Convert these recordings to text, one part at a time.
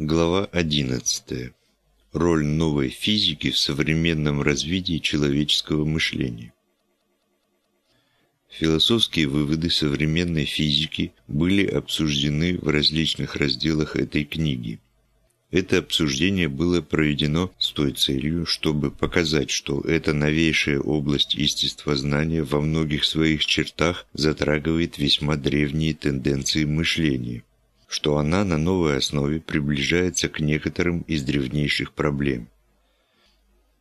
Глава 11. Роль новой физики в современном развитии человеческого мышления. Философские выводы современной физики были обсуждены в различных разделах этой книги. Это обсуждение было проведено с той целью, чтобы показать, что эта новейшая область естествознания во многих своих чертах затрагивает весьма древние тенденции мышления что она на новой основе приближается к некоторым из древнейших проблем.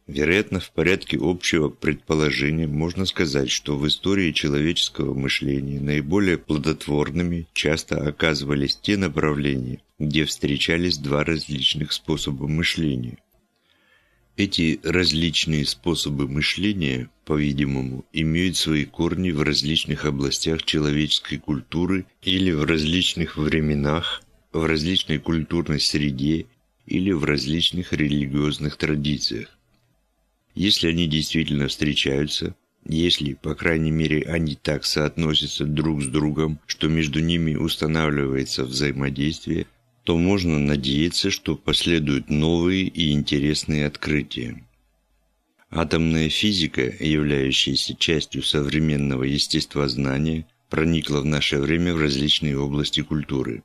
Вероятно, в порядке общего предположения можно сказать, что в истории человеческого мышления наиболее плодотворными часто оказывались те направления, где встречались два различных способа мышления. Эти различные способы мышления, по-видимому, имеют свои корни в различных областях человеческой культуры или в различных временах, в различной культурной среде или в различных религиозных традициях. Если они действительно встречаются, если, по крайней мере, они так соотносятся друг с другом, что между ними устанавливается взаимодействие – то можно надеяться, что последуют новые и интересные открытия. Атомная физика, являющаяся частью современного естествознания, проникла в наше время в различные области культуры.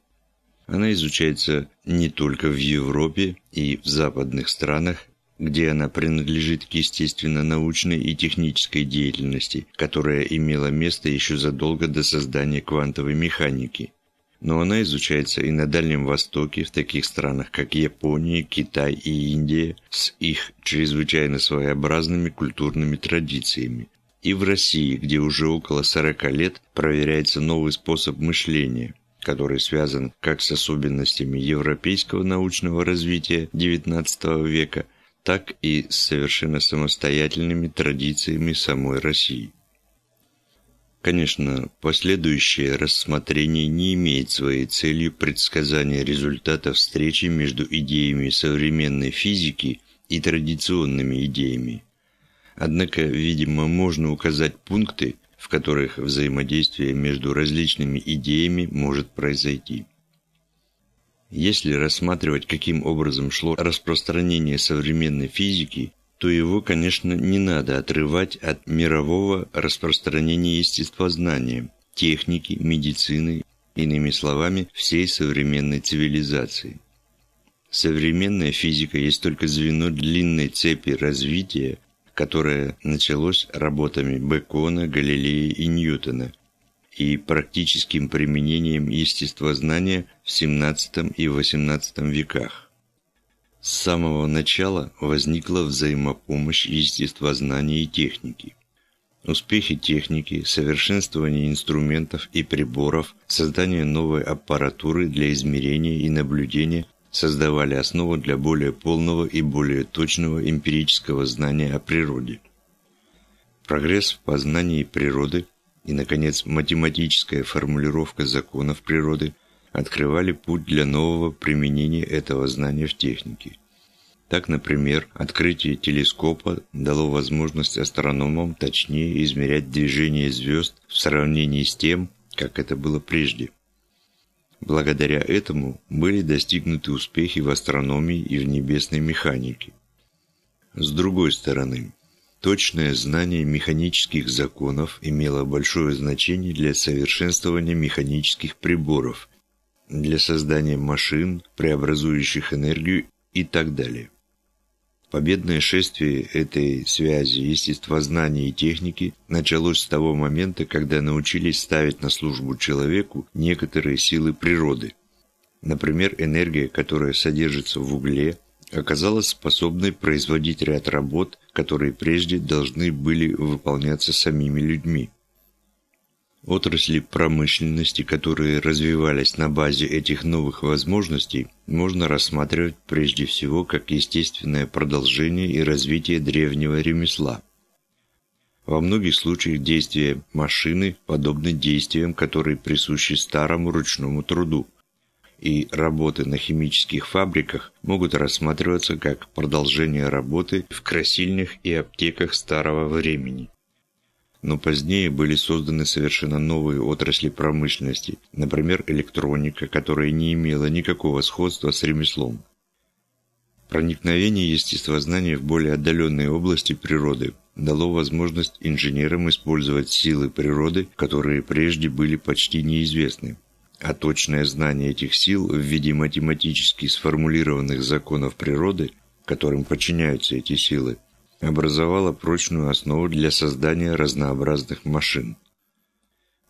Она изучается не только в Европе и в западных странах, где она принадлежит к естественно-научной и технической деятельности, которая имела место еще задолго до создания квантовой механики – но она изучается и на Дальнем Востоке, в таких странах, как Япония, Китай и Индия, с их чрезвычайно своеобразными культурными традициями, и в России, где уже около 40 лет проверяется новый способ мышления, который связан как с особенностями европейского научного развития XIX века, так и с совершенно самостоятельными традициями самой России. Конечно, последующее рассмотрение не имеет своей целью предсказания результата встречи между идеями современной физики и традиционными идеями. Однако, видимо, можно указать пункты, в которых взаимодействие между различными идеями может произойти. Если рассматривать, каким образом шло распространение современной физики, то его, конечно, не надо отрывать от мирового распространения естествознания, техники, медицины, иными словами, всей современной цивилизации. Современная физика есть только звено длинной цепи развития, которое началось работами Бекона, Галилея и Ньютона и практическим применением естествознания в XVII и XVIII веках. С самого начала возникла взаимопомощь естествознания и техники. Успехи техники, совершенствование инструментов и приборов, создание новой аппаратуры для измерения и наблюдения создавали основу для более полного и более точного эмпирического знания о природе. Прогресс в познании природы и, наконец, математическая формулировка законов природы открывали путь для нового применения этого знания в технике. Так, например, открытие телескопа дало возможность астрономам точнее измерять движение звезд в сравнении с тем, как это было прежде. Благодаря этому были достигнуты успехи в астрономии и в небесной механике. С другой стороны, точное знание механических законов имело большое значение для совершенствования механических приборов, для создания машин, преобразующих энергию и так далее. Победное шествие этой связи естествознания и техники началось с того момента, когда научились ставить на службу человеку некоторые силы природы. Например, энергия, которая содержится в угле, оказалась способной производить ряд работ, которые прежде должны были выполняться самими людьми. Отрасли промышленности, которые развивались на базе этих новых возможностей, можно рассматривать прежде всего как естественное продолжение и развитие древнего ремесла. Во многих случаях действия машины подобны действиям, которые присущи старому ручному труду, и работы на химических фабриках могут рассматриваться как продолжение работы в красильнях и аптеках старого времени. Но позднее были созданы совершенно новые отрасли промышленности, например, электроника, которая не имела никакого сходства с ремеслом. Проникновение естествознания в более отдаленные области природы дало возможность инженерам использовать силы природы, которые прежде были почти неизвестны. А точное знание этих сил в виде математически сформулированных законов природы, которым подчиняются эти силы, образовало прочную основу для создания разнообразных машин.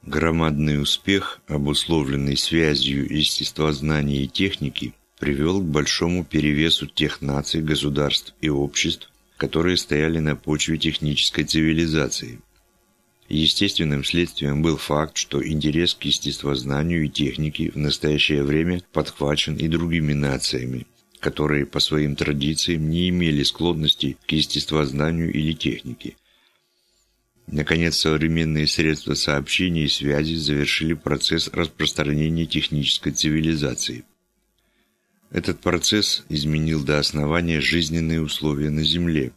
Громадный успех, обусловленный связью естествознания и техники, привел к большому перевесу тех наций, государств и обществ, которые стояли на почве технической цивилизации. Естественным следствием был факт, что интерес к естествознанию и технике в настоящее время подхвачен и другими нациями, которые по своим традициям не имели склонности к естествознанию или технике. Наконец, современные средства сообщения и связи завершили процесс распространения технической цивилизации. Этот процесс изменил до основания жизненные условия на Земле,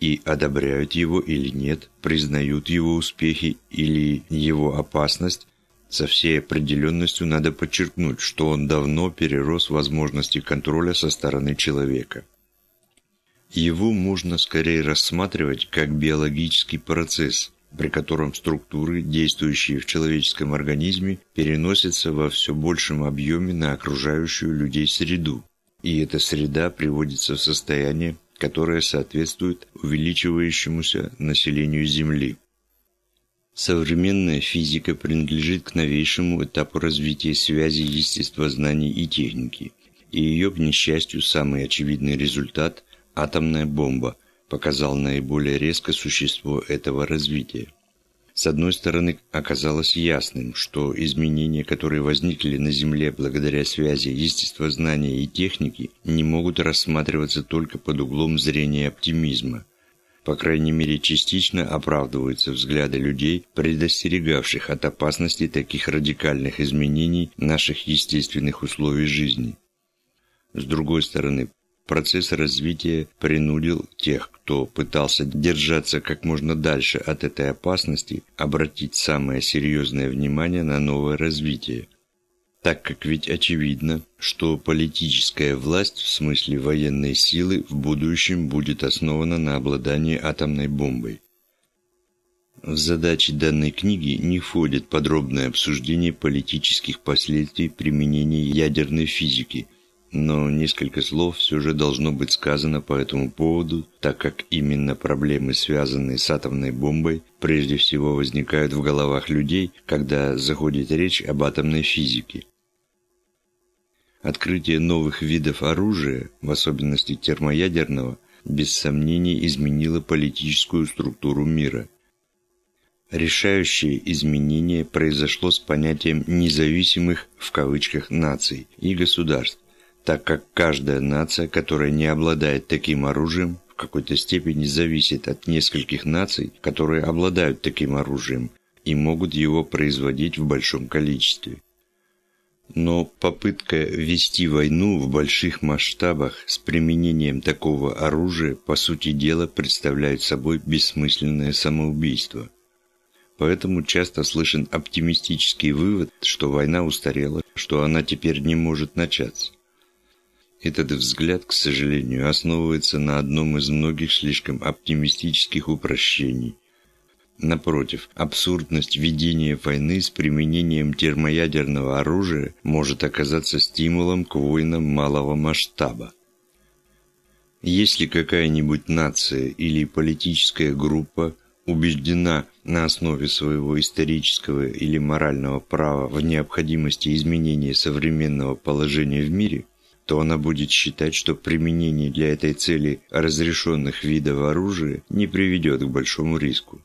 и одобряют его или нет, признают его успехи или его опасность, со всей определенностью надо подчеркнуть, что он давно перерос возможности контроля со стороны человека. Его можно скорее рассматривать как биологический процесс, при котором структуры, действующие в человеческом организме, переносятся во все большем объеме на окружающую людей среду, и эта среда приводится в состояние, которое соответствует увеличивающемуся населению Земли. Современная физика принадлежит к новейшему этапу развития связи естествознаний и техники, и ее, к несчастью, самый очевидный результат – атомная бомба – показал наиболее резко существо этого развития. С одной стороны, оказалось ясным, что изменения, которые возникли на Земле благодаря связи естествознания и техники, не могут рассматриваться только под углом зрения оптимизма – по крайней мере частично оправдываются взгляды людей, предостерегавших от опасности таких радикальных изменений наших естественных условий жизни. С другой стороны, процесс развития принудил тех, кто пытался держаться как можно дальше от этой опасности, обратить самое серьезное внимание на новое развитие – так как ведь очевидно, что политическая власть в смысле военной силы в будущем будет основана на обладании атомной бомбой. В задачи данной книги не входит подробное обсуждение политических последствий применения ядерной физики, но несколько слов все же должно быть сказано по этому поводу, так как именно проблемы, связанные с атомной бомбой, прежде всего возникают в головах людей, когда заходит речь об атомной физике. Открытие новых видов оружия, в особенности термоядерного, без сомнений изменило политическую структуру мира. Решающее изменение произошло с понятием «независимых» в кавычках наций и государств, так как каждая нация, которая не обладает таким оружием, в какой-то степени зависит от нескольких наций, которые обладают таким оружием и могут его производить в большом количестве. Но попытка вести войну в больших масштабах с применением такого оружия, по сути дела, представляет собой бессмысленное самоубийство. Поэтому часто слышен оптимистический вывод, что война устарела, что она теперь не может начаться. Этот взгляд, к сожалению, основывается на одном из многих слишком оптимистических упрощений, Напротив, абсурдность ведения войны с применением термоядерного оружия может оказаться стимулом к войнам малого масштаба. Если какая-нибудь нация или политическая группа убеждена на основе своего исторического или морального права в необходимости изменения современного положения в мире, то она будет считать, что применение для этой цели разрешенных видов оружия не приведет к большому риску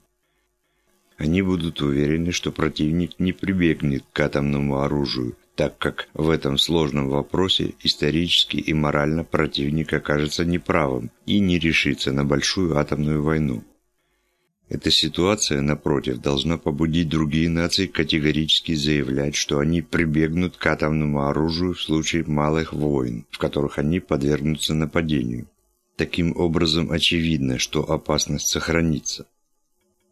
они будут уверены, что противник не прибегнет к атомному оружию, так как в этом сложном вопросе исторически и морально противник окажется неправым и не решится на большую атомную войну. Эта ситуация, напротив, должна побудить другие нации категорически заявлять, что они прибегнут к атомному оружию в случае малых войн, в которых они подвергнутся нападению. Таким образом, очевидно, что опасность сохранится.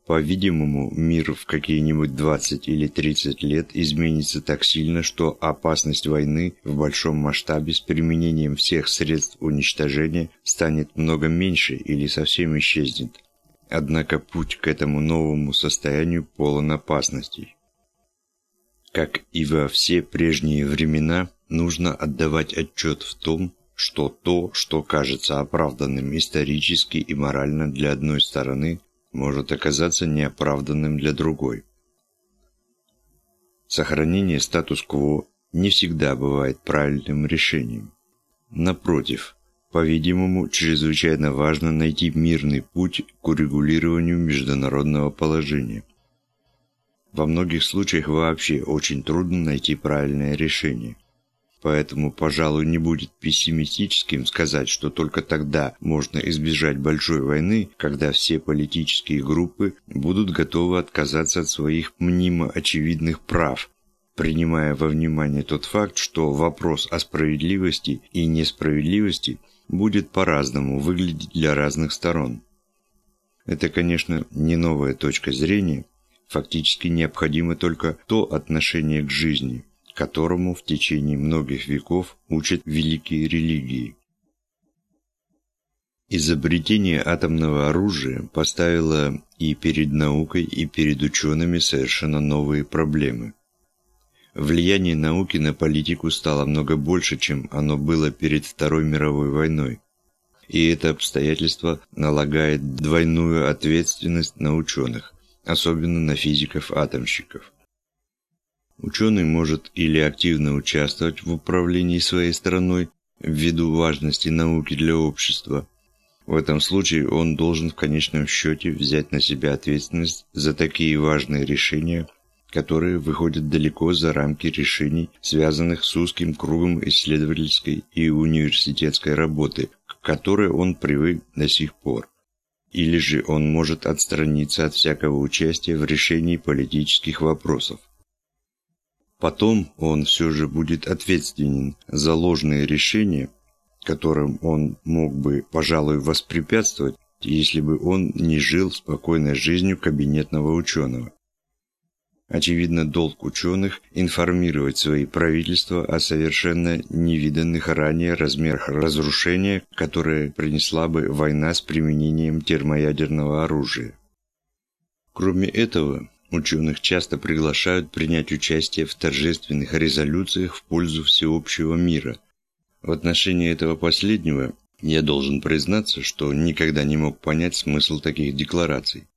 По-видимому, мир в какие-нибудь 20 или 30 лет изменится так сильно, что опасность войны в большом масштабе с применением всех средств уничтожения станет много меньше или совсем исчезнет. Однако путь к этому новому состоянию полон опасностей. Как и во все прежние времена, нужно отдавать отчет в том, что то, что кажется оправданным исторически и морально для одной стороны, может оказаться неоправданным для другой. Сохранение статус-кво не всегда бывает правильным решением. Напротив, по-видимому, чрезвычайно важно найти мирный путь к урегулированию международного положения. Во многих случаях вообще очень трудно найти правильное решение. Поэтому, пожалуй, не будет пессимистическим сказать, что только тогда можно избежать большой войны, когда все политические группы будут готовы отказаться от своих мнимо очевидных прав, принимая во внимание тот факт, что вопрос о справедливости и несправедливости будет по-разному выглядеть для разных сторон. Это, конечно, не новая точка зрения, фактически необходимо только то отношение к жизни – которому в течение многих веков учат великие религии. Изобретение атомного оружия поставило и перед наукой, и перед учеными совершенно новые проблемы. Влияние науки на политику стало много больше, чем оно было перед Второй мировой войной. И это обстоятельство налагает двойную ответственность на ученых, особенно на физиков-атомщиков. Ученый может или активно участвовать в управлении своей страной ввиду важности науки для общества. В этом случае он должен в конечном счете взять на себя ответственность за такие важные решения, которые выходят далеко за рамки решений, связанных с узким кругом исследовательской и университетской работы, к которой он привык до сих пор. Или же он может отстраниться от всякого участия в решении политических вопросов. Потом он все же будет ответственен за ложные решения, которым он мог бы, пожалуй, воспрепятствовать, если бы он не жил спокойной жизнью кабинетного ученого. Очевидно, долг ученых – информировать свои правительства о совершенно невиданных ранее размерах разрушения, которое принесла бы война с применением термоядерного оружия. Кроме этого, Ученых часто приглашают принять участие в торжественных резолюциях в пользу всеобщего мира. В отношении этого последнего я должен признаться, что никогда не мог понять смысл таких деклараций.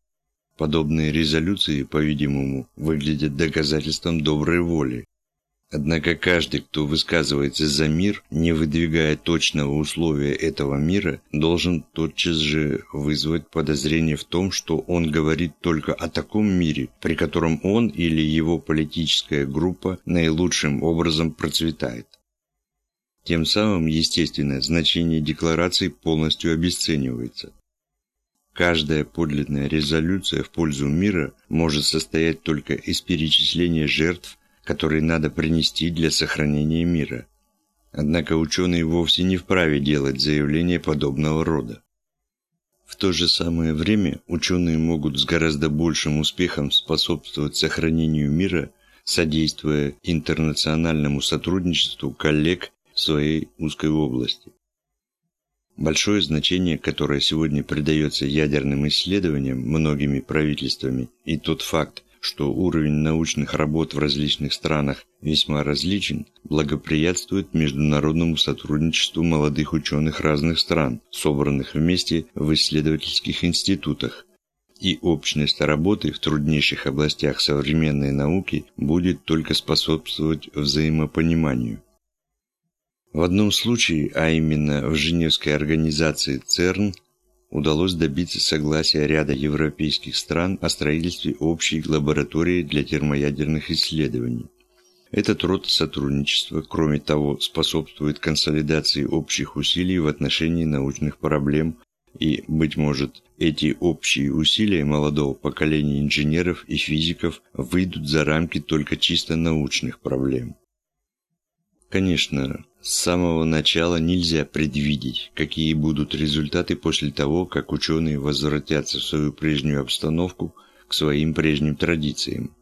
Подобные резолюции, по-видимому, выглядят доказательством доброй воли, Однако каждый, кто высказывается за мир, не выдвигая точного условия этого мира, должен тотчас же вызвать подозрение в том, что он говорит только о таком мире, при котором он или его политическая группа наилучшим образом процветает. Тем самым, естественно, значение декларации полностью обесценивается. Каждая подлинная резолюция в пользу мира может состоять только из перечисления жертв который надо принести для сохранения мира. Однако ученые вовсе не вправе делать заявления подобного рода. В то же самое время ученые могут с гораздо большим успехом способствовать сохранению мира, содействуя интернациональному сотрудничеству коллег в своей узкой области. Большое значение, которое сегодня придается ядерным исследованиям многими правительствами, и тот факт, что уровень научных работ в различных странах весьма различен, благоприятствует международному сотрудничеству молодых ученых разных стран, собранных вместе в исследовательских институтах. И общность работы в труднейших областях современной науки будет только способствовать взаимопониманию. В одном случае, а именно в Женевской организации ЦЕРН, удалось добиться согласия ряда европейских стран о строительстве общей лаборатории для термоядерных исследований. Этот род сотрудничества, кроме того, способствует консолидации общих усилий в отношении научных проблем и, быть может, эти общие усилия молодого поколения инженеров и физиков выйдут за рамки только чисто научных проблем. Конечно, с самого начала нельзя предвидеть, какие будут результаты после того, как ученые возвратятся в свою прежнюю обстановку, к своим прежним традициям.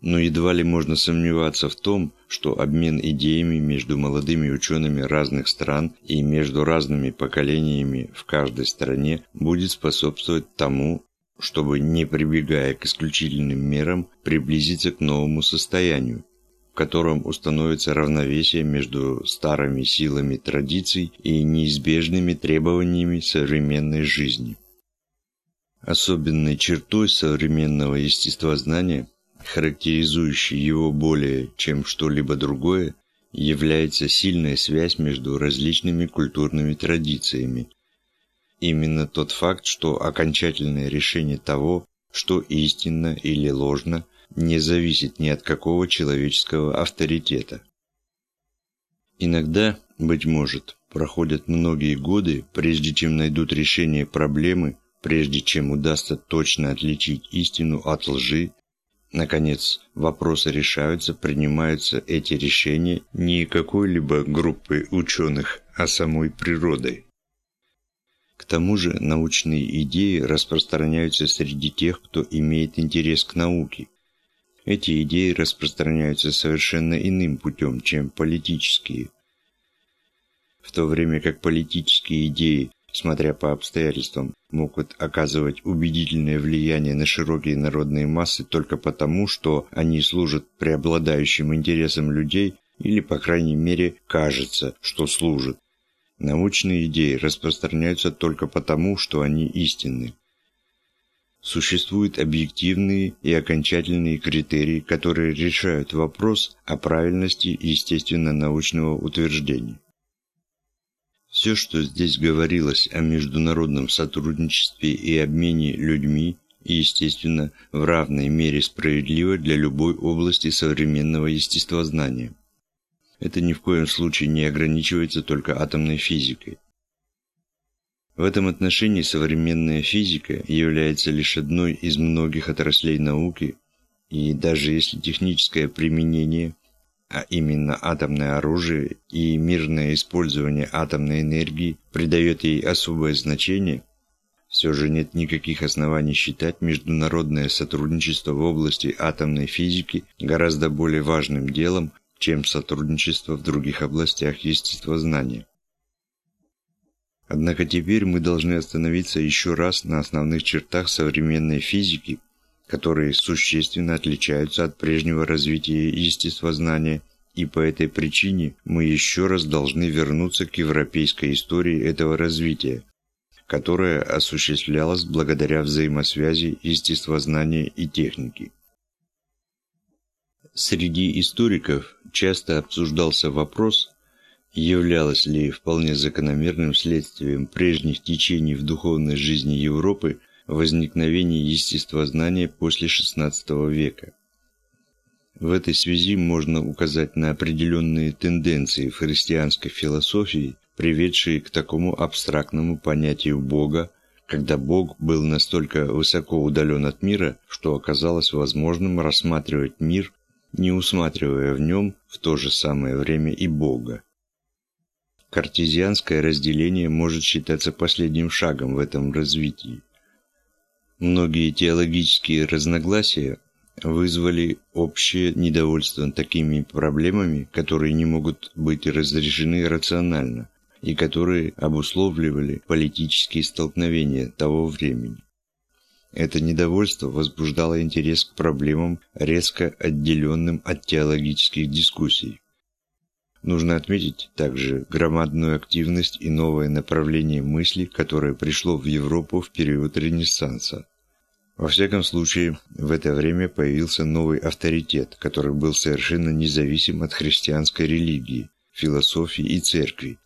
Но едва ли можно сомневаться в том, что обмен идеями между молодыми учеными разных стран и между разными поколениями в каждой стране будет способствовать тому, чтобы, не прибегая к исключительным мерам, приблизиться к новому состоянию, в котором установится равновесие между старыми силами традиций и неизбежными требованиями современной жизни. Особенной чертой современного естествознания, характеризующей его более чем что-либо другое, является сильная связь между различными культурными традициями. Именно тот факт, что окончательное решение того, что истинно или ложно, не зависит ни от какого человеческого авторитета. Иногда, быть может, проходят многие годы, прежде чем найдут решение проблемы, прежде чем удастся точно отличить истину от лжи, наконец, вопросы решаются, принимаются эти решения не какой-либо группой ученых, а самой природой. К тому же научные идеи распространяются среди тех, кто имеет интерес к науке. Эти идеи распространяются совершенно иным путем, чем политические. В то время как политические идеи смотря по обстоятельствам, могут оказывать убедительное влияние на широкие народные массы только потому, что они служат преобладающим интересам людей или, по крайней мере, кажется, что служат. Научные идеи распространяются только потому, что они истинны. Существуют объективные и окончательные критерии, которые решают вопрос о правильности естественно-научного утверждения. Все, что здесь говорилось о международном сотрудничестве и обмене людьми, естественно, в равной мере справедливо для любой области современного естествознания. Это ни в коем случае не ограничивается только атомной физикой. В этом отношении современная физика является лишь одной из многих отраслей науки, и даже если техническое применение а именно атомное оружие и мирное использование атомной энергии придает ей особое значение, все же нет никаких оснований считать международное сотрудничество в области атомной физики гораздо более важным делом, чем сотрудничество в других областях естествознания. Однако теперь мы должны остановиться еще раз на основных чертах современной физики – которые существенно отличаются от прежнего развития естествознания, и по этой причине мы еще раз должны вернуться к европейской истории этого развития, которая осуществлялась благодаря взаимосвязи естествознания и техники. Среди историков часто обсуждался вопрос, являлось ли вполне закономерным следствием прежних течений в духовной жизни Европы – возникновения естествознания после XVI века. В этой связи можно указать на определенные тенденции в христианской философии, приведшие к такому абстрактному понятию Бога, когда Бог был настолько высоко удален от мира, что оказалось возможным рассматривать мир, не усматривая в нем в то же самое время и Бога. Картезианское разделение может считаться последним шагом в этом развитии. Многие теологические разногласия вызвали общее недовольство такими проблемами, которые не могут быть разрешены рационально и которые обусловливали политические столкновения того времени. Это недовольство возбуждало интерес к проблемам, резко отделенным от теологических дискуссий. Нужно отметить также громадную активность и новое направление мысли, которое пришло в Европу в период Ренессанса. Во всяком случае, в это время появился новый авторитет, который был совершенно независим от христианской религии, философии и церкви.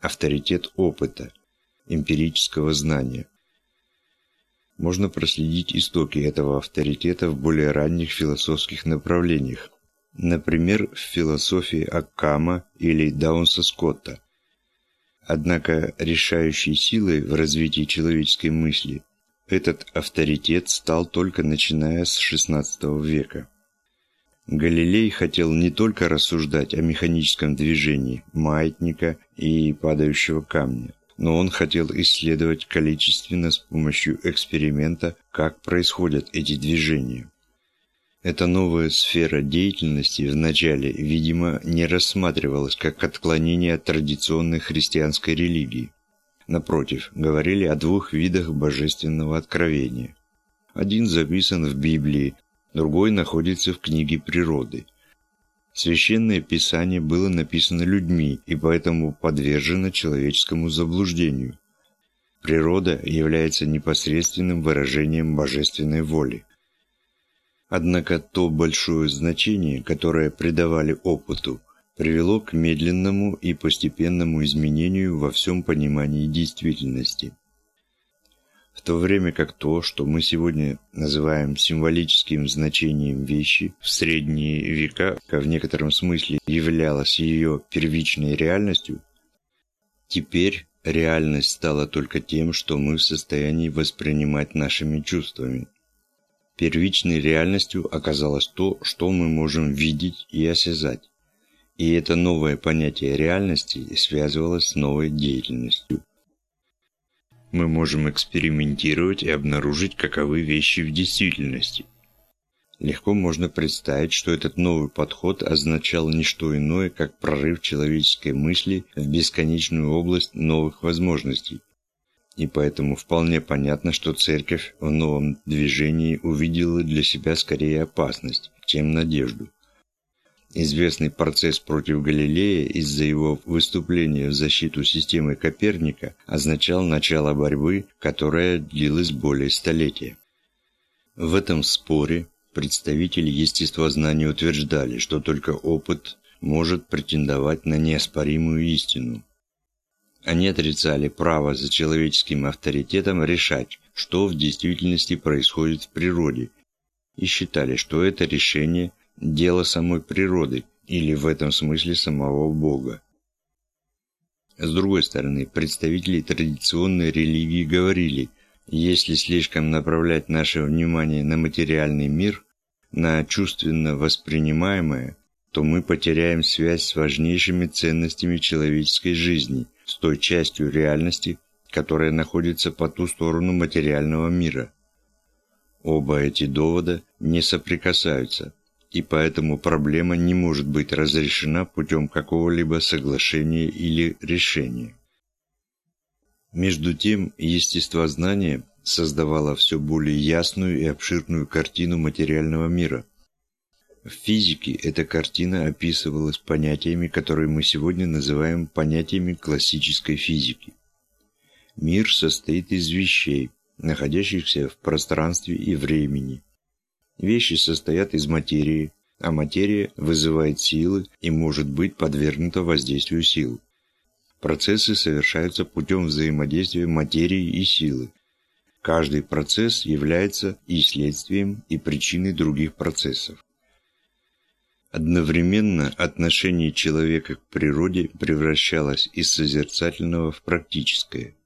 Авторитет опыта, эмпирического знания. Можно проследить истоки этого авторитета в более ранних философских направлениях, например, в философии Аккама или Даунса Скотта. Однако решающей силой в развитии человеческой мысли этот авторитет стал только начиная с XVI века. Галилей хотел не только рассуждать о механическом движении маятника и падающего камня, но он хотел исследовать количественно с помощью эксперимента, как происходят эти движения. Эта новая сфера деятельности вначале, видимо, не рассматривалась как отклонение от традиционной христианской религии. Напротив, говорили о двух видах божественного откровения. Один записан в Библии, другой находится в книге природы – Священное Писание было написано людьми и поэтому подвержено человеческому заблуждению. Природа является непосредственным выражением божественной воли. Однако то большое значение, которое придавали опыту, привело к медленному и постепенному изменению во всем понимании действительности в то время как то, что мы сегодня называем символическим значением вещи, в средние века в некотором смысле являлось ее первичной реальностью, теперь реальность стала только тем, что мы в состоянии воспринимать нашими чувствами. Первичной реальностью оказалось то, что мы можем видеть и осязать. И это новое понятие реальности связывалось с новой деятельностью мы можем экспериментировать и обнаружить, каковы вещи в действительности. Легко можно представить, что этот новый подход означал не что иное, как прорыв человеческой мысли в бесконечную область новых возможностей. И поэтому вполне понятно, что церковь в новом движении увидела для себя скорее опасность, чем надежду. Известный процесс против Галилея из-за его выступления в защиту системы Коперника означал начало борьбы, которая длилась более столетия. В этом споре представители естествознания утверждали, что только опыт может претендовать на неоспоримую истину. Они отрицали право за человеческим авторитетом решать, что в действительности происходит в природе, и считали, что это решение дело самой природы или в этом смысле самого Бога. С другой стороны, представители традиционной религии говорили, если слишком направлять наше внимание на материальный мир, на чувственно воспринимаемое, то мы потеряем связь с важнейшими ценностями человеческой жизни, с той частью реальности, которая находится по ту сторону материального мира. Оба эти довода не соприкасаются – и поэтому проблема не может быть разрешена путем какого-либо соглашения или решения. Между тем, естествознание создавало все более ясную и обширную картину материального мира. В физике эта картина описывалась понятиями, которые мы сегодня называем понятиями классической физики. Мир состоит из вещей, находящихся в пространстве и времени – Вещи состоят из материи, а материя вызывает силы и может быть подвергнута воздействию сил. Процессы совершаются путем взаимодействия материи и силы. Каждый процесс является и следствием, и причиной других процессов. Одновременно отношение человека к природе превращалось из созерцательного в практическое.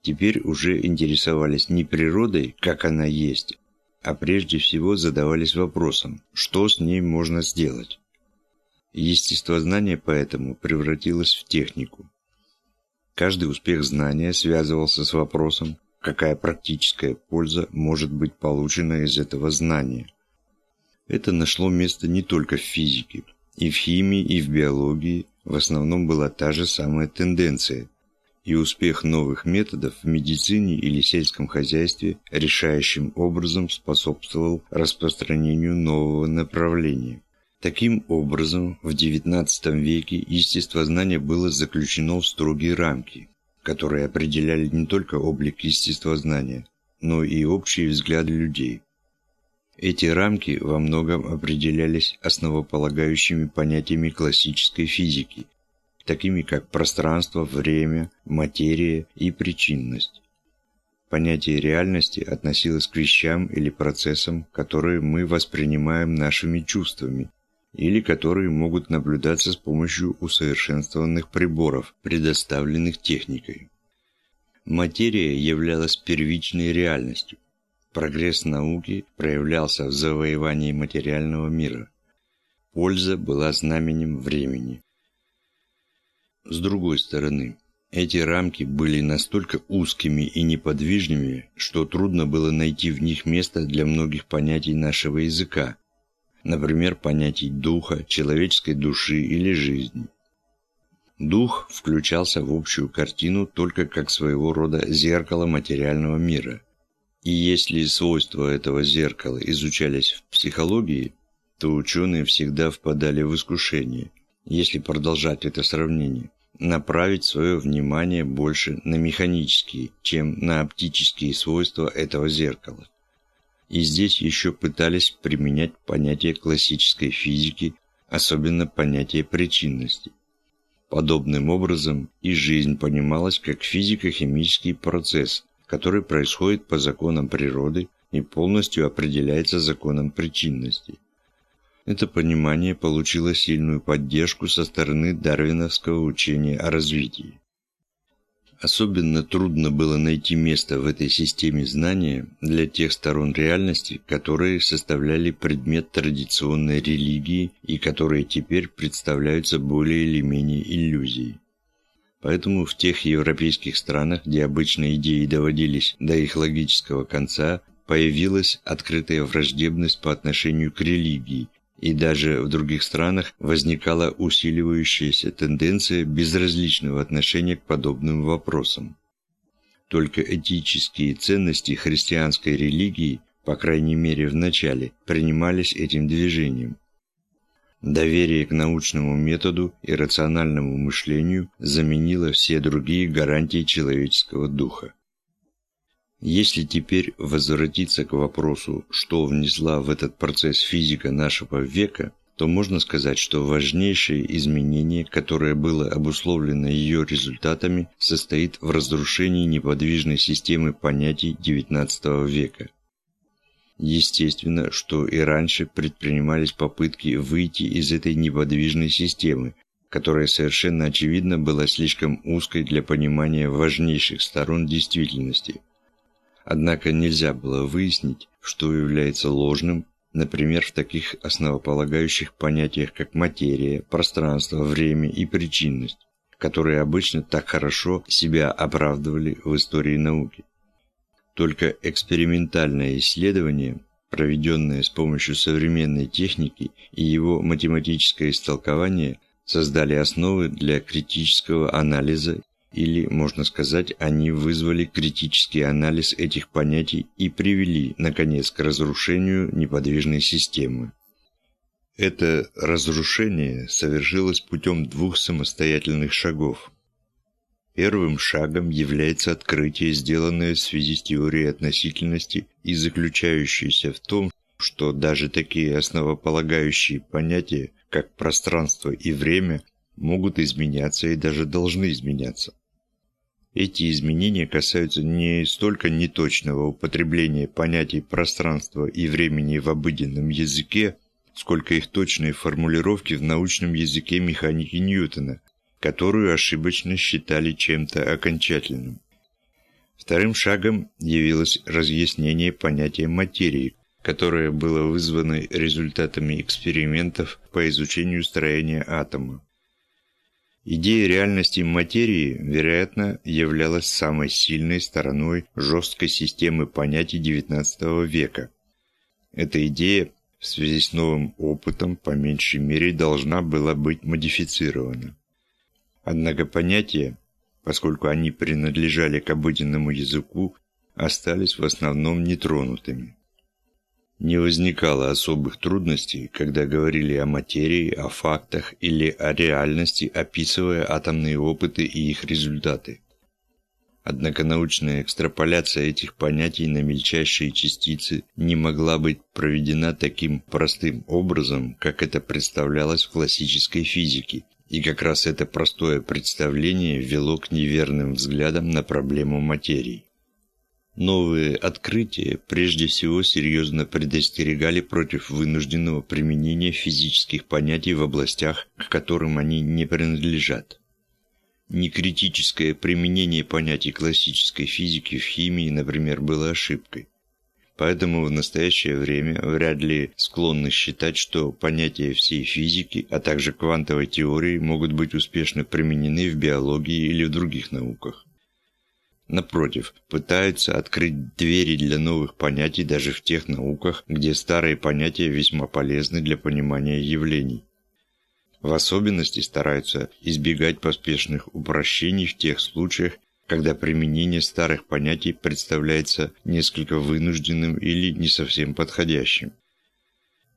Теперь уже интересовались не природой, как она есть, а прежде всего задавались вопросом, что с ней можно сделать. Естествознание поэтому превратилось в технику. Каждый успех знания связывался с вопросом, какая практическая польза может быть получена из этого знания. Это нашло место не только в физике. И в химии, и в биологии в основном была та же самая тенденция и успех новых методов в медицине или сельском хозяйстве решающим образом способствовал распространению нового направления. Таким образом, в XIX веке естествознание было заключено в строгие рамки, которые определяли не только облик естествознания, но и общие взгляды людей. Эти рамки во многом определялись основополагающими понятиями классической физики, такими как пространство, время, материя и причинность. Понятие реальности относилось к вещам или процессам, которые мы воспринимаем нашими чувствами, или которые могут наблюдаться с помощью усовершенствованных приборов, предоставленных техникой. Материя являлась первичной реальностью. Прогресс науки проявлялся в завоевании материального мира. Польза была знаменем времени. С другой стороны, Эти рамки были настолько узкими и неподвижными, что трудно было найти в них место для многих понятий нашего языка, например, понятий духа, человеческой души или жизни. Дух включался в общую картину только как своего рода зеркало материального мира. И если свойства этого зеркала изучались в психологии, то ученые всегда впадали в искушение, если продолжать это сравнение, направить свое внимание больше на механические, чем на оптические свойства этого зеркала. И здесь еще пытались применять понятие классической физики, особенно понятие причинности. Подобным образом и жизнь понималась как физико-химический процесс, который происходит по законам природы и полностью определяется законом причинности. Это понимание получило сильную поддержку со стороны дарвиновского учения о развитии. Особенно трудно было найти место в этой системе знания для тех сторон реальности, которые составляли предмет традиционной религии и которые теперь представляются более или менее иллюзией. Поэтому в тех европейских странах, где обычно идеи доводились до их логического конца, появилась открытая враждебность по отношению к религии, и даже в других странах возникала усиливающаяся тенденция безразличного отношения к подобным вопросам. Только этические ценности христианской религии, по крайней мере в начале, принимались этим движением. Доверие к научному методу и рациональному мышлению заменило все другие гарантии человеческого духа. Если теперь возвратиться к вопросу, что внесла в этот процесс физика нашего века, то можно сказать, что важнейшее изменение, которое было обусловлено ее результатами, состоит в разрушении неподвижной системы понятий XIX века. Естественно, что и раньше предпринимались попытки выйти из этой неподвижной системы, которая совершенно очевидно была слишком узкой для понимания важнейших сторон действительности – Однако нельзя было выяснить, что является ложным, например, в таких основополагающих понятиях, как материя, пространство, время и причинность, которые обычно так хорошо себя оправдывали в истории науки. Только экспериментальное исследование, проведенное с помощью современной техники и его математическое истолкование создали основы для критического анализа или, можно сказать, они вызвали критический анализ этих понятий и привели, наконец, к разрушению неподвижной системы. Это разрушение совершилось путем двух самостоятельных шагов. Первым шагом является открытие, сделанное в связи с теорией относительности и заключающееся в том, что даже такие основополагающие понятия, как пространство и время, могут изменяться и даже должны изменяться. Эти изменения касаются не столько неточного употребления понятий пространства и времени в обыденном языке, сколько их точной формулировки в научном языке механики Ньютона, которую ошибочно считали чем-то окончательным. Вторым шагом явилось разъяснение понятия материи, которое было вызвано результатами экспериментов по изучению строения атома. Идея реальности материи, вероятно, являлась самой сильной стороной жесткой системы понятий XIX века. Эта идея в связи с новым опытом по меньшей мере должна была быть модифицирована. Однако понятия, поскольку они принадлежали к обыденному языку, остались в основном нетронутыми. Не возникало особых трудностей, когда говорили о материи, о фактах или о реальности, описывая атомные опыты и их результаты. Однако научная экстраполяция этих понятий на мельчайшие частицы не могла быть проведена таким простым образом, как это представлялось в классической физике, и как раз это простое представление вело к неверным взглядам на проблему материи. Новые открытия прежде всего серьезно предостерегали против вынужденного применения физических понятий в областях, к которым они не принадлежат. Некритическое применение понятий классической физики в химии, например, было ошибкой. Поэтому в настоящее время вряд ли склонны считать, что понятия всей физики, а также квантовой теории могут быть успешно применены в биологии или в других науках. Напротив, пытаются открыть двери для новых понятий даже в тех науках, где старые понятия весьма полезны для понимания явлений. В особенности стараются избегать поспешных упрощений в тех случаях, когда применение старых понятий представляется несколько вынужденным или не совсем подходящим.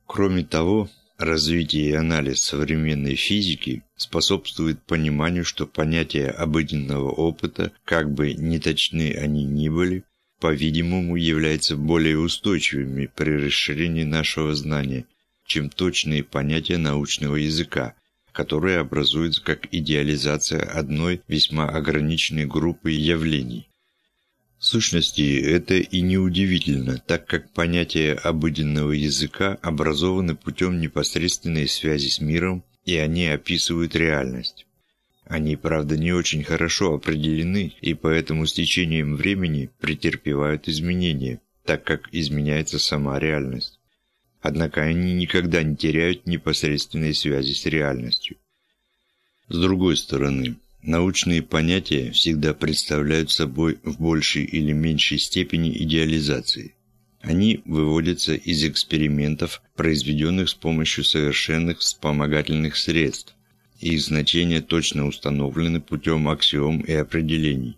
Кроме того, развитие и анализ современной физики способствует пониманию, что понятия обыденного опыта, как бы неточны они ни были, по-видимому, являются более устойчивыми при расширении нашего знания, чем точные понятия научного языка, которые образуются как идеализация одной весьма ограниченной группы явлений. В сущности, это и неудивительно, так как понятия обыденного языка образованы путем непосредственной связи с миром, и они описывают реальность. Они, правда, не очень хорошо определены, и поэтому с течением времени претерпевают изменения, так как изменяется сама реальность. Однако они никогда не теряют непосредственной связи с реальностью. С другой стороны, научные понятия всегда представляют собой в большей или меньшей степени идеализации. Они выводятся из экспериментов, произведенных с помощью совершенных вспомогательных средств. Их значения точно установлены путем аксиом и определений.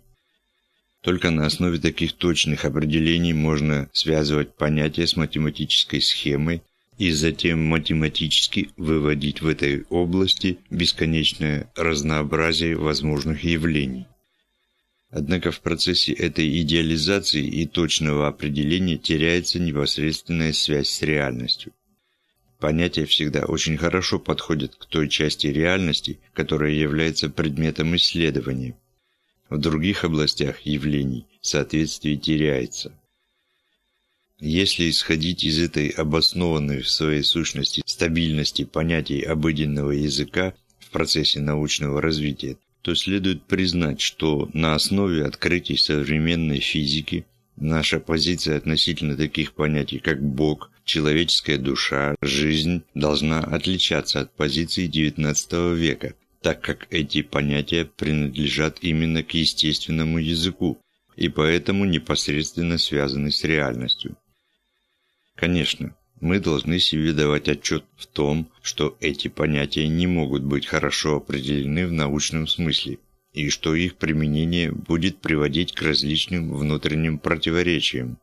Только на основе таких точных определений можно связывать понятия с математической схемой и затем математически выводить в этой области бесконечное разнообразие возможных явлений. Однако в процессе этой идеализации и точного определения теряется непосредственная связь с реальностью. Понятия всегда очень хорошо подходят к той части реальности, которая является предметом исследования, в других областях явлений соответствие теряется. Если исходить из этой обоснованной в своей сущности стабильности понятий обыденного языка в процессе научного развития, то следует признать, что на основе открытий современной физики наша позиция относительно таких понятий, как Бог, человеческая душа, жизнь, должна отличаться от позиции XIX века, так как эти понятия принадлежат именно к естественному языку и поэтому непосредственно связаны с реальностью. Конечно, мы должны себе давать отчет в том, что эти понятия не могут быть хорошо определены в научном смысле, и что их применение будет приводить к различным внутренним противоречиям.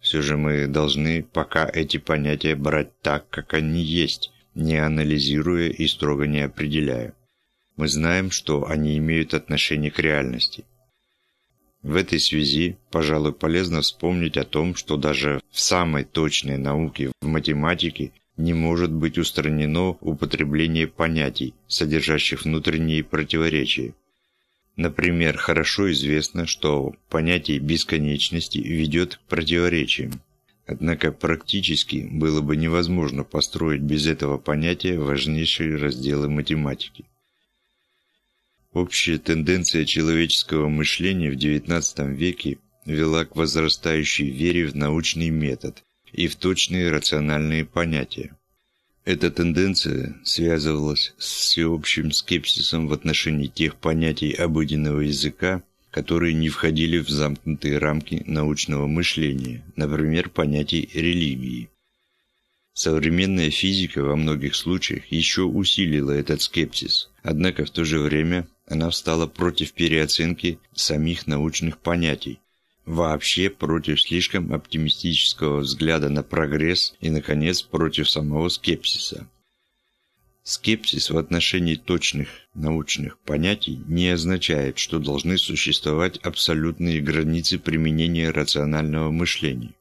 Все же мы должны пока эти понятия брать так, как они есть, не анализируя и строго не определяя мы знаем, что они имеют отношение к реальности. В этой связи, пожалуй, полезно вспомнить о том, что даже в самой точной науке, в математике, не может быть устранено употребление понятий, содержащих внутренние противоречия. Например, хорошо известно, что понятие бесконечности ведет к противоречиям. Однако практически было бы невозможно построить без этого понятия важнейшие разделы математики. Общая тенденция человеческого мышления в XIX веке вела к возрастающей вере в научный метод и в точные рациональные понятия. Эта тенденция связывалась с всеобщим скепсисом в отношении тех понятий обыденного языка, которые не входили в замкнутые рамки научного мышления, например, понятий религии. Современная физика во многих случаях еще усилила этот скепсис, однако в то же время она встала против переоценки самих научных понятий, вообще против слишком оптимистического взгляда на прогресс и, наконец, против самого скепсиса. Скепсис в отношении точных научных понятий не означает, что должны существовать абсолютные границы применения рационального мышления.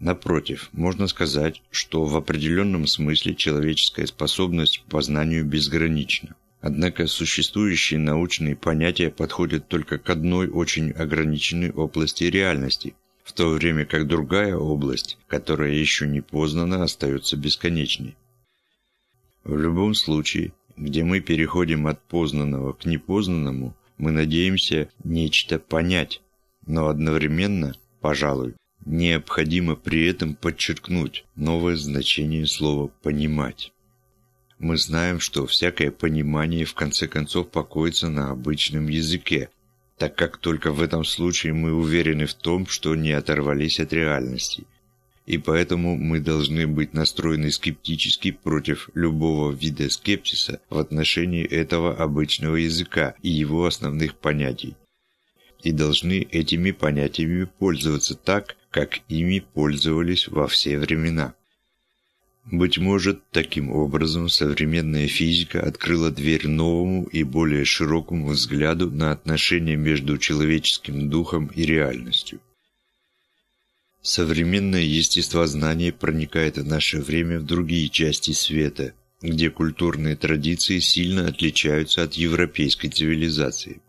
Напротив, можно сказать, что в определенном смысле человеческая способность к познанию безгранична. Однако существующие научные понятия подходят только к одной очень ограниченной области реальности, в то время как другая область, которая еще не познана, остается бесконечной. В любом случае, где мы переходим от познанного к непознанному, мы надеемся нечто понять, но одновременно, пожалуй, Необходимо при этом подчеркнуть новое значение слова «понимать». Мы знаем, что всякое понимание в конце концов покоится на обычном языке, так как только в этом случае мы уверены в том, что не оторвались от реальности. И поэтому мы должны быть настроены скептически против любого вида скепсиса в отношении этого обычного языка и его основных понятий. И должны этими понятиями пользоваться так, как ими пользовались во все времена. Быть может, таким образом современная физика открыла дверь новому и более широкому взгляду на отношения между человеческим духом и реальностью. Современное естествознание проникает в наше время в другие части света, где культурные традиции сильно отличаются от европейской цивилизации.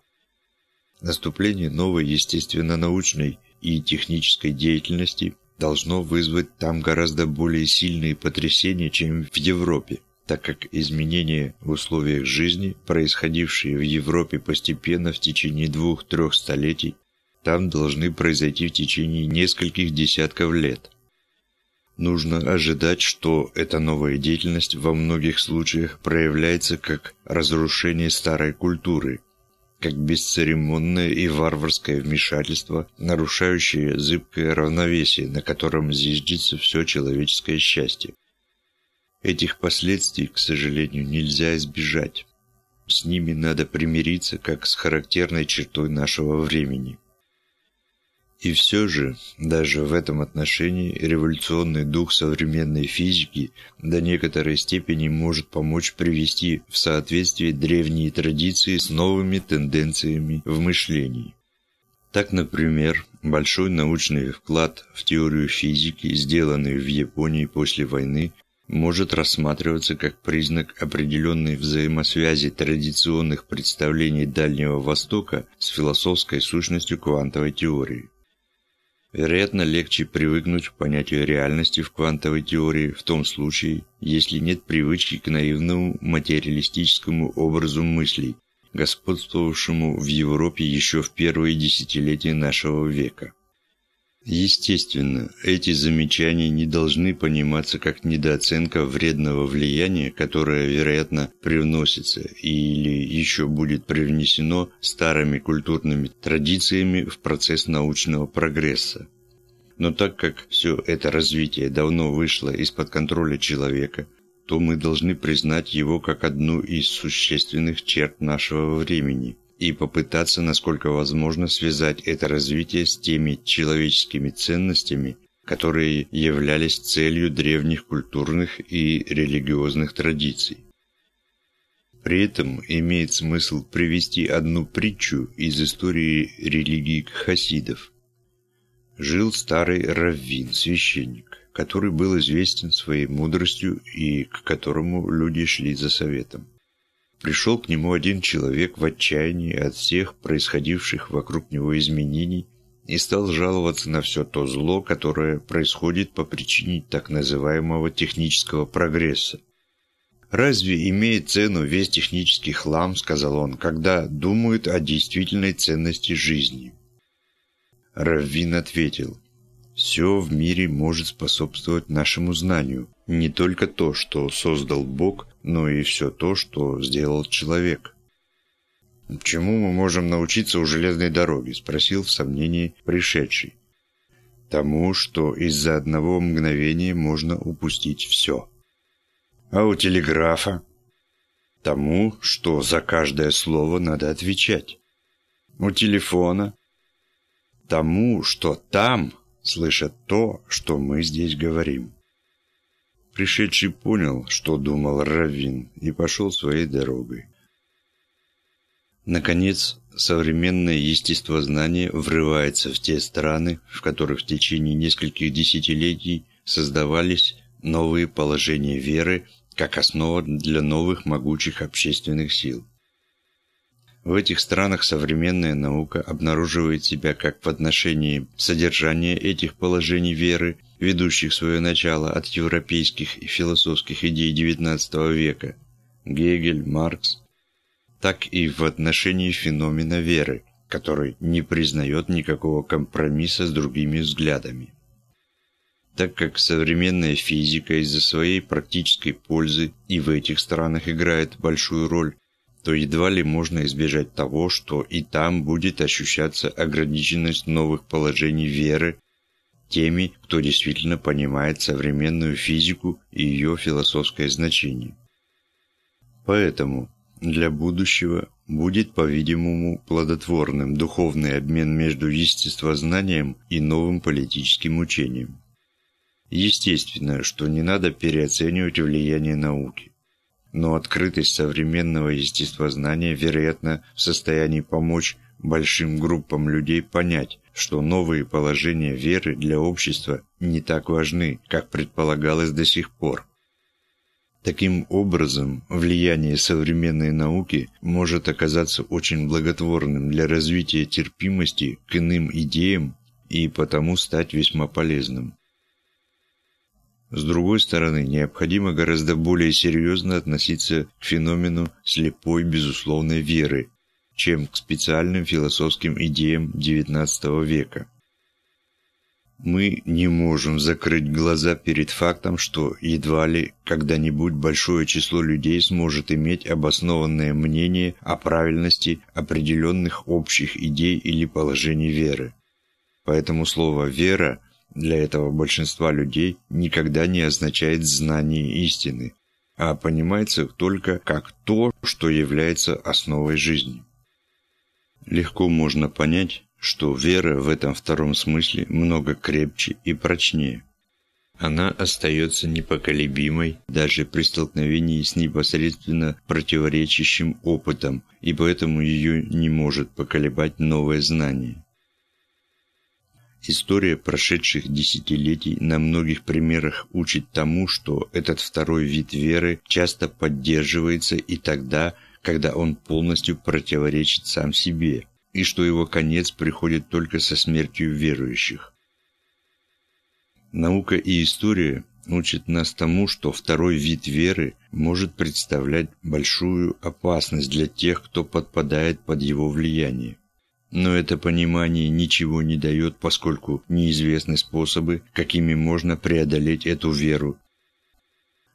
Наступление новой естественно-научной и технической деятельности должно вызвать там гораздо более сильные потрясения, чем в Европе, так как изменения в условиях жизни, происходившие в Европе постепенно в течение двух-трех столетий, там должны произойти в течение нескольких десятков лет. Нужно ожидать, что эта новая деятельность во многих случаях проявляется как разрушение старой культуры, как бесцеремонное и варварское вмешательство, нарушающее зыбкое равновесие, на котором зиждется все человеческое счастье. Этих последствий, к сожалению, нельзя избежать. С ними надо примириться, как с характерной чертой нашего времени. И все же, даже в этом отношении, революционный дух современной физики до некоторой степени может помочь привести в соответствие древние традиции с новыми тенденциями в мышлении. Так, например, большой научный вклад в теорию физики, сделанный в Японии после войны, может рассматриваться как признак определенной взаимосвязи традиционных представлений Дальнего Востока с философской сущностью квантовой теории. Вероятно, легче привыкнуть к понятию реальности в квантовой теории в том случае, если нет привычки к наивному материалистическому образу мыслей, господствовавшему в Европе еще в первые десятилетия нашего века. Естественно, эти замечания не должны пониматься как недооценка вредного влияния, которое, вероятно, привносится или еще будет привнесено старыми культурными традициями в процесс научного прогресса. Но так как все это развитие давно вышло из-под контроля человека, то мы должны признать его как одну из существенных черт нашего времени и попытаться, насколько возможно, связать это развитие с теми человеческими ценностями, которые являлись целью древних культурных и религиозных традиций. При этом имеет смысл привести одну притчу из истории религии хасидов – жил старый раввин, священник, который был известен своей мудростью и к которому люди шли за советом. Пришел к нему один человек в отчаянии от всех происходивших вокруг него изменений и стал жаловаться на все то зло, которое происходит по причине так называемого технического прогресса. «Разве имеет цену весь технический хлам, — сказал он, — когда думают о действительной ценности жизни?» Раввин ответил, «Все в мире может способствовать нашему знанию, не только то, что создал Бог, но и все то, что сделал человек». «Чему мы можем научиться у железной дороги?» – спросил в сомнении пришедший. «Тому, что из-за одного мгновения можно упустить все». «А у телеграфа?» «Тому, что за каждое слово надо отвечать». «У телефона?» тому, что там слышат то, что мы здесь говорим. Пришедший понял, что думал Раввин, и пошел своей дорогой. Наконец, современное естествознание врывается в те страны, в которых в течение нескольких десятилетий создавались новые положения веры как основа для новых могучих общественных сил. В этих странах современная наука обнаруживает себя как в отношении содержания этих положений веры, ведущих свое начало от европейских и философских идей XIX века, Гегель, Маркс, так и в отношении феномена веры, который не признает никакого компромисса с другими взглядами. так как современная физика из-за своей практической пользы и в этих странах играет большую роль, то едва ли можно избежать того, что и там будет ощущаться ограниченность новых положений веры теми, кто действительно понимает современную физику и ее философское значение. Поэтому для будущего будет, по-видимому, плодотворным духовный обмен между естествознанием и новым политическим учением. Естественно, что не надо переоценивать влияние науки. Но открытость современного естествознания, вероятно, в состоянии помочь большим группам людей понять, что новые положения веры для общества не так важны, как предполагалось до сих пор. Таким образом, влияние современной науки может оказаться очень благотворным для развития терпимости к иным идеям и потому стать весьма полезным. С другой стороны, необходимо гораздо более серьезно относиться к феномену слепой безусловной веры, чем к специальным философским идеям XIX века. Мы не можем закрыть глаза перед фактом, что едва ли когда-нибудь большое число людей сможет иметь обоснованное мнение о правильности определенных общих идей или положений веры. Поэтому слово «вера» для этого большинства людей никогда не означает знание истины, а понимается только как то, что является основой жизни. Легко можно понять, что вера в этом втором смысле много крепче и прочнее. Она остается непоколебимой даже при столкновении с непосредственно противоречащим опытом, и поэтому ее не может поколебать новое знание. История прошедших десятилетий на многих примерах учит тому, что этот второй вид веры часто поддерживается и тогда, когда он полностью противоречит сам себе, и что его конец приходит только со смертью верующих. Наука и история учат нас тому, что второй вид веры может представлять большую опасность для тех, кто подпадает под его влияние. Но это понимание ничего не дает, поскольку неизвестны способы, какими можно преодолеть эту веру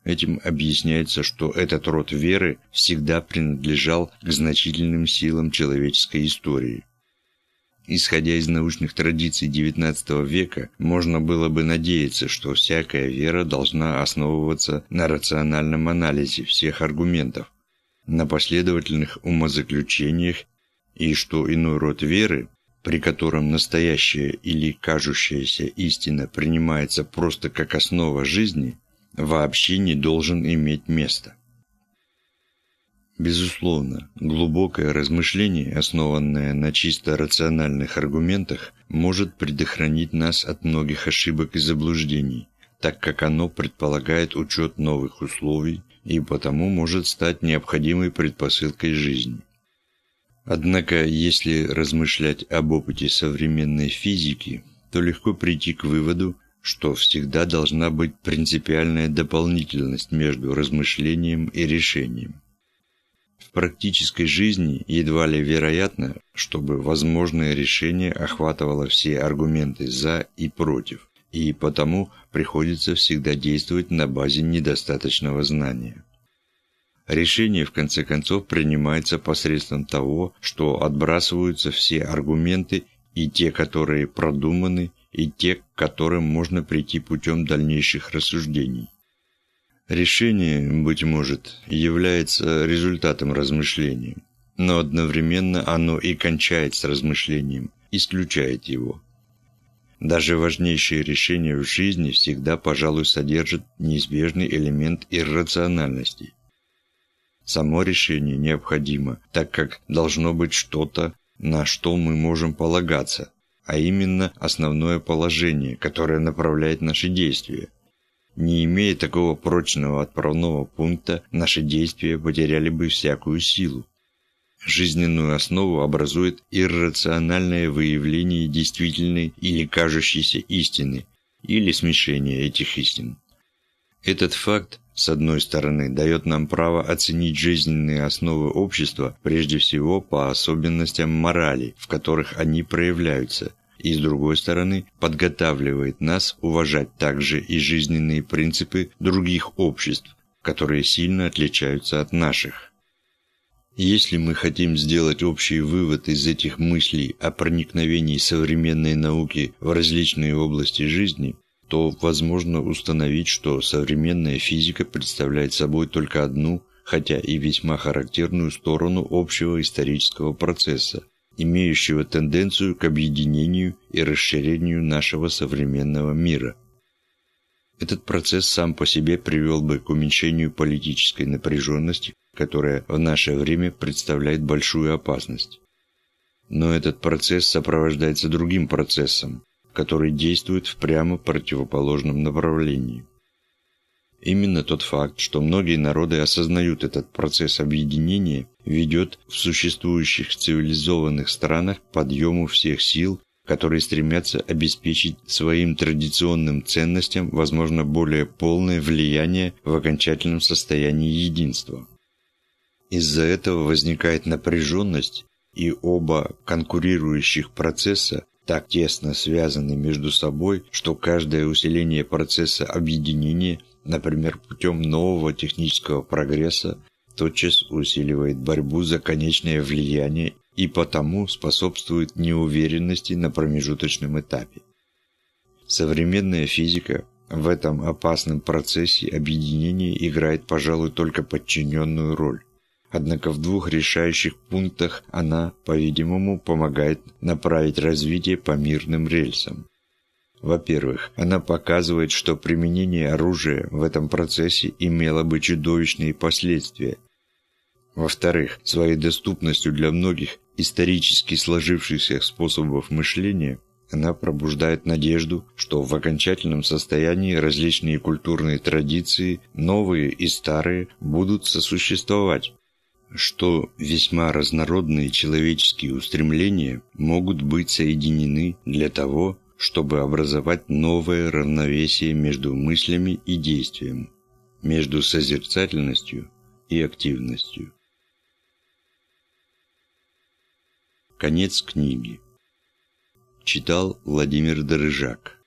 Этим объясняется, что этот род веры всегда принадлежал к значительным силам человеческой истории. Исходя из научных традиций XIX века, можно было бы надеяться, что всякая вера должна основываться на рациональном анализе всех аргументов, на последовательных умозаключениях и что иной род веры, при котором настоящая или кажущаяся истина принимается просто как основа жизни – вообще не должен иметь места. Безусловно, глубокое размышление, основанное на чисто рациональных аргументах, может предохранить нас от многих ошибок и заблуждений, так как оно предполагает учет новых условий и потому может стать необходимой предпосылкой жизни. Однако, если размышлять об опыте современной физики, то легко прийти к выводу, что всегда должна быть принципиальная дополнительность между размышлением и решением. В практической жизни едва ли вероятно, чтобы возможное решение охватывало все аргументы «за» и «против», и потому приходится всегда действовать на базе недостаточного знания. Решение, в конце концов, принимается посредством того, что отбрасываются все аргументы и те, которые продуманы, и те, к которым можно прийти путем дальнейших рассуждений. Решение, быть может, является результатом размышления, но одновременно оно и кончает с размышлением, исключает его. Даже важнейшие решения в жизни всегда, пожалуй, содержат неизбежный элемент иррациональности. Само решение необходимо, так как должно быть что-то, на что мы можем полагаться, а именно основное положение, которое направляет наши действия. Не имея такого прочного отправного пункта, наши действия потеряли бы всякую силу. Жизненную основу образует иррациональное выявление действительной или кажущейся истины, или смешение этих истин. Этот факт, с одной стороны, дает нам право оценить жизненные основы общества прежде всего по особенностям морали, в которых они проявляются, и, с другой стороны, подготавливает нас уважать также и жизненные принципы других обществ, которые сильно отличаются от наших. Если мы хотим сделать общий вывод из этих мыслей о проникновении современной науки в различные области жизни, то возможно установить, что современная физика представляет собой только одну, хотя и весьма характерную сторону общего исторического процесса, имеющего тенденцию к объединению и расширению нашего современного мира. Этот процесс сам по себе привел бы к уменьшению политической напряженности, которая в наше время представляет большую опасность. Но этот процесс сопровождается другим процессом, который действует в прямо противоположном направлении. Именно тот факт, что многие народы осознают этот процесс объединения, ведет в существующих цивилизованных странах к подъему всех сил, которые стремятся обеспечить своим традиционным ценностям, возможно, более полное влияние в окончательном состоянии единства. Из-за этого возникает напряженность, и оба конкурирующих процесса так тесно связаны между собой, что каждое усиление процесса объединения – например, путем нового технического прогресса, тотчас усиливает борьбу за конечное влияние и потому способствует неуверенности на промежуточном этапе. Современная физика в этом опасном процессе объединения играет, пожалуй, только подчиненную роль. Однако в двух решающих пунктах она, по-видимому, помогает направить развитие по мирным рельсам. Во-первых, она показывает, что применение оружия в этом процессе имело бы чудовищные последствия. Во-вторых, своей доступностью для многих исторически сложившихся способов мышления она пробуждает надежду, что в окончательном состоянии различные культурные традиции, новые и старые, будут сосуществовать, что весьма разнородные человеческие устремления могут быть соединены для того, чтобы образовать новое равновесие между мыслями и действием, между созерцательностью и активностью. Конец книги. Читал Владимир Дорыжак.